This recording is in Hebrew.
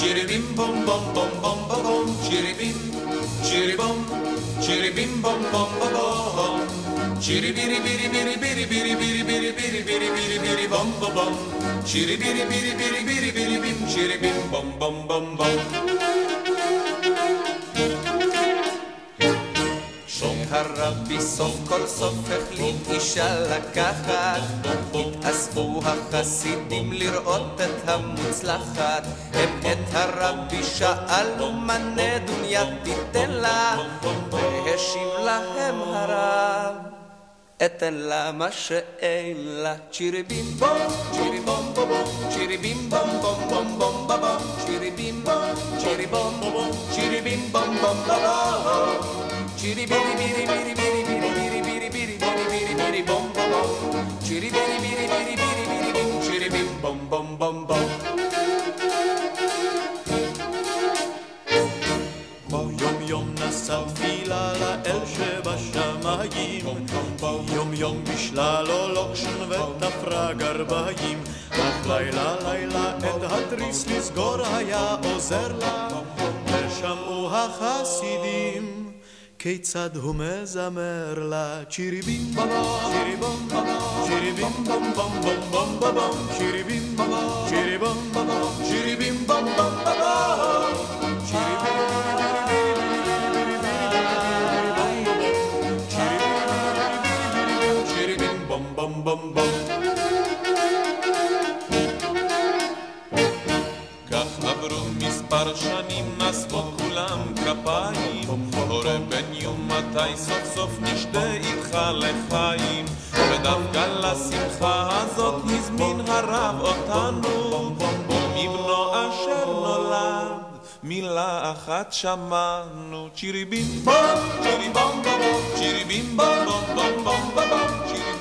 Çiribim bom bom bom bom bom bom Çiribim çiribom Çiribim bom bom bom bom Çiri biri biri biri biri biri biri biri biri biri biri biri bom bom bom Çiri biri biri biri biri biri bim çiribim bom bom bom bom הרבי סוף כל סוף החליט אישה לקחת. התאספו החסידים לראות את המוצלחת. הם את הרבי שאלו מה נדוניה תיתן לה? והשיב להם הרב אתן לה מה שאין לה. צ'ירי בים בום צ'ירי בום בום בום. צ'ירי בים בום בום בום בום בום. צ'ירי בים בום צ'ירי בום בום צ'ירי בים בום בום בום Chiri biri biri biri biri biri biri biri biri biri biri biri bom bom bom. Chiri biri biri biri biri biri bim chiri bim bom bom bom bom. יום יום נשא תפילה לאל שבשמיים יום יום בשלה לו לוקשן ותפרה גרביים אך לילה לילה את התריס לסגור היה עוזר לה ושמעו החסידים כיצד הוא מזמר לה? צ'יריבים בבום צ'יריבום בבום צ'יריבים בום בום בום בום בבום צ'יריבים בבום צ'יריבום בבום צ'יריבים בום בום בבום בום בום בום כך עברו מספר שנים נסוגו כולם כפיים הורה בן יום מתי סוף סוף נשתה איתך לחיים ודווקא לשמחה הזאת הזמין הרב אותנו ומבנו אשר נולד מילה אחת שמענו צ'ירי בים בום צ'ירי בום בום צ'ירי בים בום בום בום בום בום צ'ירי